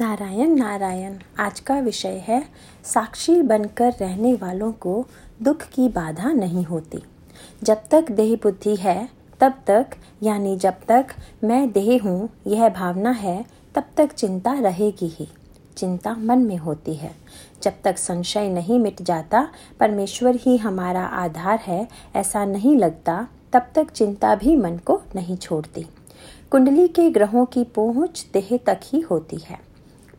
नारायण नारायण, आज का विषय है, साक्षी बनकर रहने वालों को दुख की बाधा नहीं होती। जब तक देह बुद्धि है, तब तक, यानी जब तक मैं देह हूँ, यह भावना है, तब तक चिंता रहेगी ही। चिंता मन में होती है। जब तक संशय नहीं मिट जाता, परमेश्वर ही हमारा आधार है, ऐसा नहीं लगता, तब तक चिंता भी मन को नहीं छोड़ती। कुंडली के ग्रहों की पहुँच देह तक ही होती है।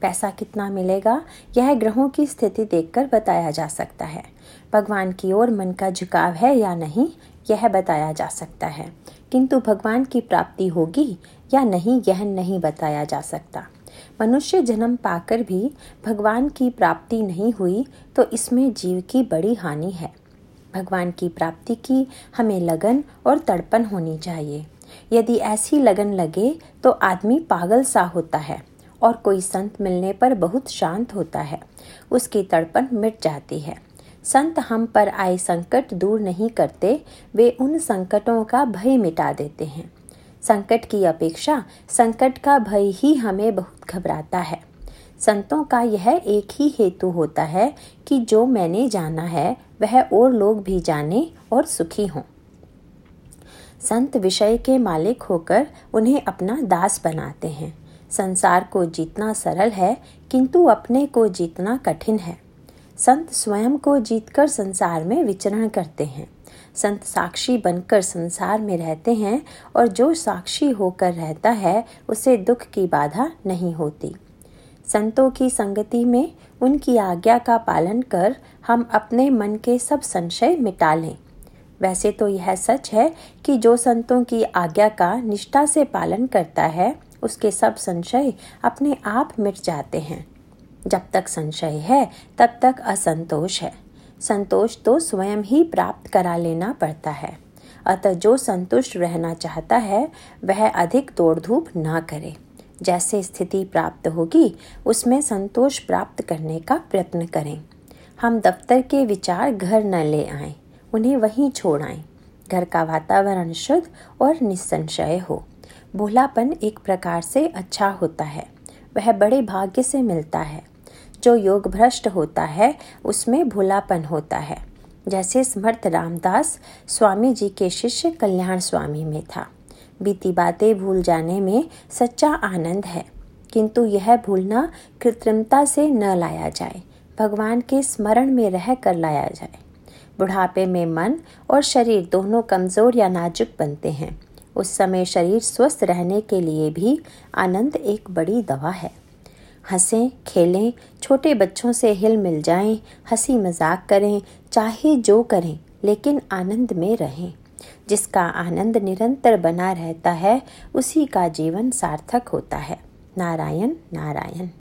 पैसा कितना मिलेगा, यह ग्रहों की स्थिति देखकर बताया जा सकता है। भगवान की ओर मन का झुकाव है या नहीं, यह बताया जा सकता है। किंतु भगवान की प्राप्ति होगी या नहीं, यह नहीं बताया जा सकता। मनुष्य जन्म पाकर भी भगवान की प्राप्ति नहीं हुई तो इसमें जीव की बड़ी हानि है। भगवान की प्राप्ति की हमें लगन और तड़पन होनी चाहिए। यदि ऐसी लगन लगे तो आदमी पागल सा होता है। और कोई संत मिलने पर बहुत शांत होता है। उसकी तड़पन मिट जाती है। संत हम पर आए संकट दूर नहीं करते, वे उन संकटों का भय मिटा देते हैं। संकट की अपेक्षा संकट का भय ही हमें बहुत घबराता है। संतों का यह एक ही हेतु होता है कि जो मैंने जाना है, वह और लोग भी जाने और सुखी हों। संत विषय के मालिक होकर उन्हें अपना दास बनाते हैं। संसार को जीतना सरल है, किंतु अपने को जीतना कठिन है। संत स्वयं को जीतकर संसार में विचरण करते हैं। संत साक्षी बनकर संसार में रहते हैं और जो साक्षी होकर रहता है, उसे दुख की बाधा नहीं होती। संतों की संगति में उनकी आज्ञा का पालन कर हम अपने मन के सब संशय मिटा लें। वैसे तो यह सच है कि जो संतों की आज्ञा का निष्ठा से पालन करता है उसके सब संशय अपने आप मिट जाते हैं। जब तक संशय है, तब तक असंतोष है। संतोष तो स्वयं ही प्राप्त करा लेना पड़ता है। अतः जो संतुष्ट रहना चाहता है, वह अधिक दौड़ धूप ना करे। जैसे स्थिति प्राप्त होगी, उसमें संतोष प्राप्त करने का प्रयत्न करें। हम दफ्तर के विचार घर न ले आए, उन्हें वहीं छोड़ आए। घर का वातावरण शुद्ध और निसंशय हो। भोलापन एक प्रकार से अच्छा होता है, वह बड़े भाग्य से मिलता है। जो योग भ्रष्ट होता है, उसमें भोलापन होता है। जैसे समर्थ रामदास स्वामी जी के शिष्य कल्याण स्वामी में था। बीती बातें भूल जाने में सच्चा आनंद है, किंतु यह भूलना कृत्रिमता से न लाया जाए, भगवान के स्मरण में रह कर लाया जाए। बुढ़ापे में मन और शरीर दोनों कमज़ोर या नाजुक बनते हैं। उस समय शरीर स्वस्थ रहने के लिए भी आनंद एक बड़ी दवा है। हंसें खेलें छोटे बच्चों से हिल मिल जाएँ, हँसी मज़ाक करें चाहे जो करें लेकिन आनंद में रहें। जिसका आनंद निरंतर बना रहता है उसी का जीवन सार्थक होता है। नारायण नारायण।